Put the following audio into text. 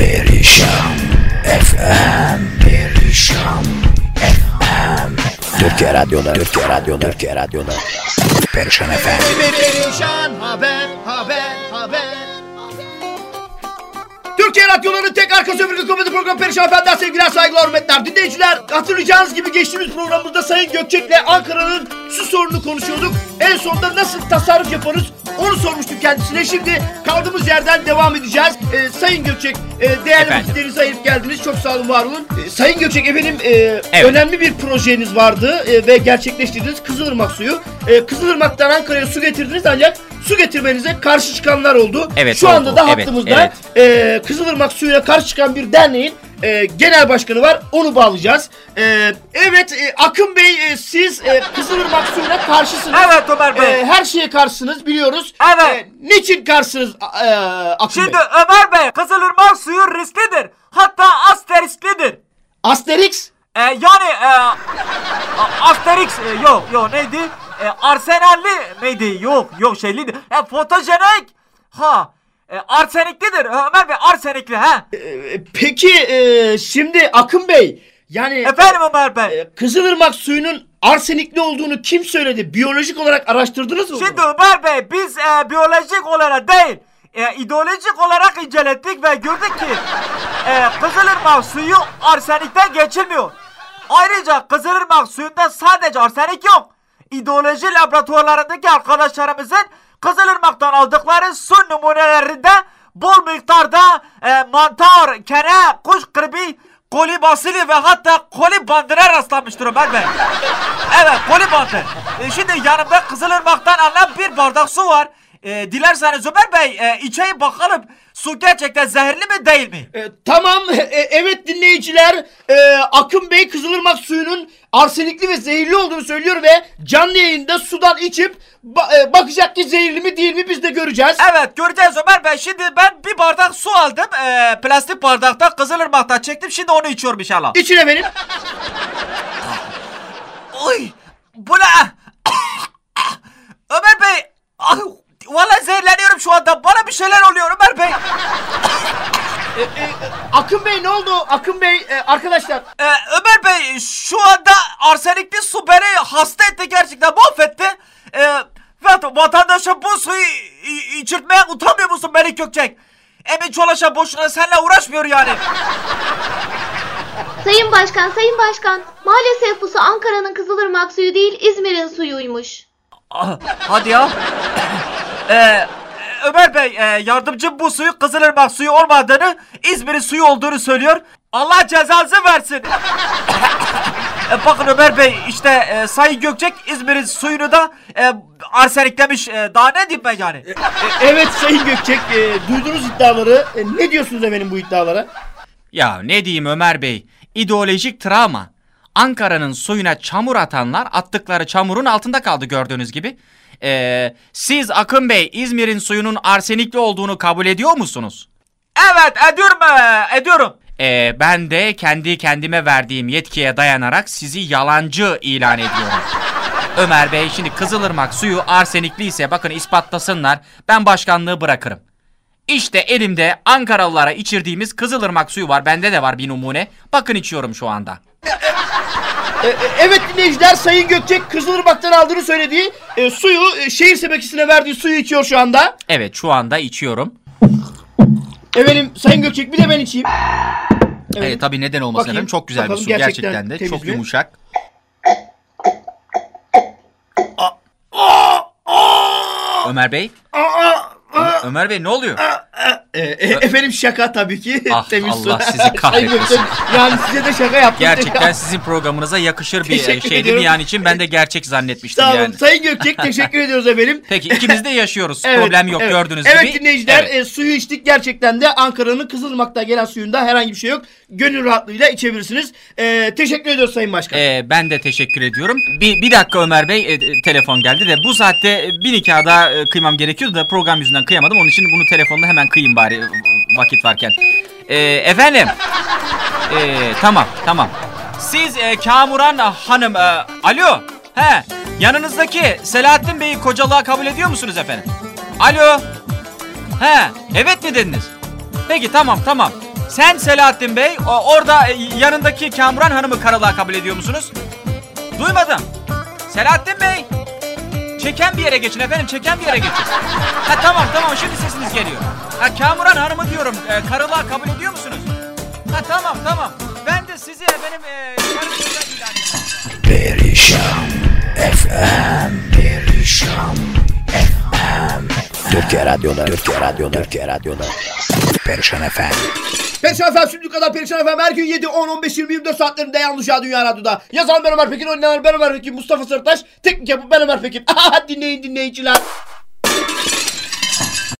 Perişan FM Perişan FM Türkiye Radyo'da Türkiye Radyo'da Türkiye Radyo'da. Perişan FM Perişan haber haber haber. Türkiye radyolarının tek arka sömürge komedi programı Perişan Efendi'den sevgiler saygılar hürmetler. Dinleyiciler hatırlayacağınız gibi geçtiğimiz programımızda Sayın Gökçek'le Ankara'nın su sorununu konuşuyorduk. En sonunda nasıl tasarruf yaparız onu sormuştuk kendisine. Şimdi kaldığımız yerden devam edeceğiz. Ee, Sayın Gökçek e, değerli Efendim. vakitlerinizi ayırıp geldiniz. Çok sağ olun var olun. Ee, Sayın Gökçek efendim e, Evet. önemli bir projeniz vardı e, ve gerçekleştirdiniz Kızılırmak suyu. E, Kızılırmak'tan Ankara'ya su getirdiniz ancak su getirmenize karşı çıkanlar oldu. Evet, Şu oldu. anda da Evet, hattımızda e, Kızılırmak suyuna karşı çıkan bir derneğin e, genel başkanı var. Onu bağlayacağız. E, evet e, Akın Bey e, siz e, Kızılırmak suyuna karşısınız. Evet Ömer Bey. E, her şeye karşısınız biliyoruz. Evet. E, niçin karşısınız e, Akın Şimdi Bey? Ömer Bey Kızılırmak suyu risklidir. Hatta asterisklidir. Asterix E, yani e, a- Asterix e, yok yok neydi? E, arsenalli miydi? Yok yok şeyliydi. E, fotojenik. Ha. E, arseniklidir. Ömer Bey arsenikli ha. E, peki e, şimdi Akın Bey yani Efendim Ömer Bey. e, Kızılırmak suyunun arsenikli olduğunu kim söyledi? Biyolojik olarak araştırdınız mı? bunu? Şimdi Ömer Bey biz e, biyolojik olarak değil e, ideolojik olarak incelettik ve gördük ki e, Kızılırmak suyu arsenikten geçilmiyor. Ayrıca Kızılırmak suyunda sadece arsenik yok. İdeoloji laboratuvarlarındaki arkadaşlarımızın Kızılırmak'tan aldıkları su numunelerinde bol miktarda e, mantar, kene, kuş gribi, kolibasili ve hatta kolibandıra rastlanmıştır Ömer Bey. Evet koli bandı. E, şimdi yanımda Kızılırmak'tan alınan bir bardak su var. E, dilerseniz Ömer Bey e, içeyim bakalım su gerçekten zehirli mi değil mi? E, tamam e, evet dinleyiciler e, Akın Bey Kızılırmak suyunun arsenikli ve zehirli olduğunu söylüyor ve canlı yayında sudan içip ba- e, bakacak ki zehirli mi değil mi biz de göreceğiz. Evet göreceğiz Ömer Bey. Şimdi ben bir bardak su aldım. E, plastik bardakta Kızılırmak'tan çektim. Şimdi onu içiyorum inşallah. İçin efendim. Oy bu ne? Ömer Bey. Vallahi zehirleniyorum şu anda. Bana bir şeyler oluyor Ömer Bey. Akın Bey ne oldu? Akın Bey e, arkadaşlar Ee, Ömer Bey şu anda arsenikli su beni hasta etti gerçekten mahvetti. Ee, ve vatandaşa bu suyu içirtmeye utanmıyor musun Melik Gökçek? Emin Çolaş'a boşuna seninle uğraşmıyor yani. Sayın Başkan, Sayın Başkan. Maalesef bu su Ankara'nın Kızılırmak suyu değil, İzmir'in suyuymuş. Ah, Hadi ya. Ee, Ömer Bey e, yardımcım bu suyu Kızılırmak suyu olmadığını İzmir'in suyu olduğunu söylüyor. Allah cezanızı versin. E, Bakın Ömer Bey işte e, Sayın Gökçek İzmir'in suyunu da e, arseniklemiş. E, daha ne diyeyim ben yani? E, evet Sayın Gökçek e, duydunuz iddiaları. E, ne diyorsunuz efendim bu iddialara? Ya ne diyeyim Ömer Bey? İdeolojik travma. Ankara'nın suyuna çamur atanlar attıkları çamurun altında kaldı gördüğünüz gibi. Ee, siz Akın Bey İzmir'in suyunun arsenikli olduğunu kabul ediyor musunuz? Evet ediyorum e, ediyorum. Ee, ben de kendi kendime verdiğim yetkiye dayanarak sizi yalancı ilan ediyorum. Ömer Bey şimdi Kızılırmak suyu arsenikli ise bakın ispatlasınlar ben başkanlığı bırakırım. İşte elimde Ankaralılara içirdiğimiz Kızılırmak suyu var. Bende de var bir numune. Bakın içiyorum şu anda. E, e, evet dinleyiciler Sayın Gökçek Kızılırmak'tan aldığını söylediği e, suyu e, şehir sebekisine verdiği suyu içiyor şu anda. Evet şu anda içiyorum. Efendim Sayın Gökçek bir de ben içeyim. Evet, tabii neden olmasın Bakayım, efendim. Çok güzel bakalım bir su gerçekten gerçekten, de. temiz Çok yumuşak. Ömer Bey? Ö- Ömer Bey ne oluyor? E, e, efendim şaka tabii ki. Ah, Temiz su. Allah sizi Sayın kahretmesin. Yani size de şaka yaptım. Gerçekten sizin programınıza yakışır bir Teşekkür şeydi ediyorum. bir an için. Ben de gerçek zannetmiştim Sağ olun. yani. Sayın Gökçek teşekkür ediyoruz efendim. Peki ikimiz de yaşıyoruz. Evet, Problem yok evet. gördüğünüz evet, gibi. Evet dinleyiciler Evet. e, suyu içtik gerçekten de Ankara'nın Kızılırmak'ta gelen suyunda herhangi bir şey yok. Gönül rahatlığıyla içebilirsiniz. E, teşekkür ediyoruz Sayın Başkan. Ee, ben de teşekkür ediyorum. Bir, bir dakika Ömer Bey e, e, telefon geldi de bu saatte e, bir nikah daha e, kıymam gerekiyordu da program yüzünden kıyamadım. Onun için bunu telefonda hemen kıyayım bari vakit varken. Ee, efendim. Ee, tamam tamam. Siz e, Kamuran Hanım e, alo. He yanınızdaki Selahattin Bey'i kocalığa kabul ediyor musunuz efendim? Alo. He evet mi dediniz? Peki tamam tamam. Sen Selahattin Bey o- orada e, yanındaki Kamuran Hanım'ı karılığa kabul ediyor musunuz? Duymadım. Selahattin Bey. Çeken bir yere geçin efendim çeken bir yere geçin. Ha tamam tamam şimdi sesiniz geliyor. Ha Kamuran Hanım'ı diyorum e, karılığa kabul ediyor musunuz? Ha tamam tamam. Ben de sizi efendim e, karınızda ilan edeceğim. Perişan FM Perişan Türkiye Radyo'da Türkiye Radyo'da Türkiye Radyo'da Perişan FM Perişan Efendim şimdi kadar Perişan Efendim her gün 7, 10, 15, 20, 24 saatlerinde yanlış ya Dünya Radyo'da. Yazan ben Ömer Pekin, oynayan ben Ömer Pekin, Mustafa Sırtaş, teknik yapı ben Ömer Pekin. dinleyin dinleyiciler.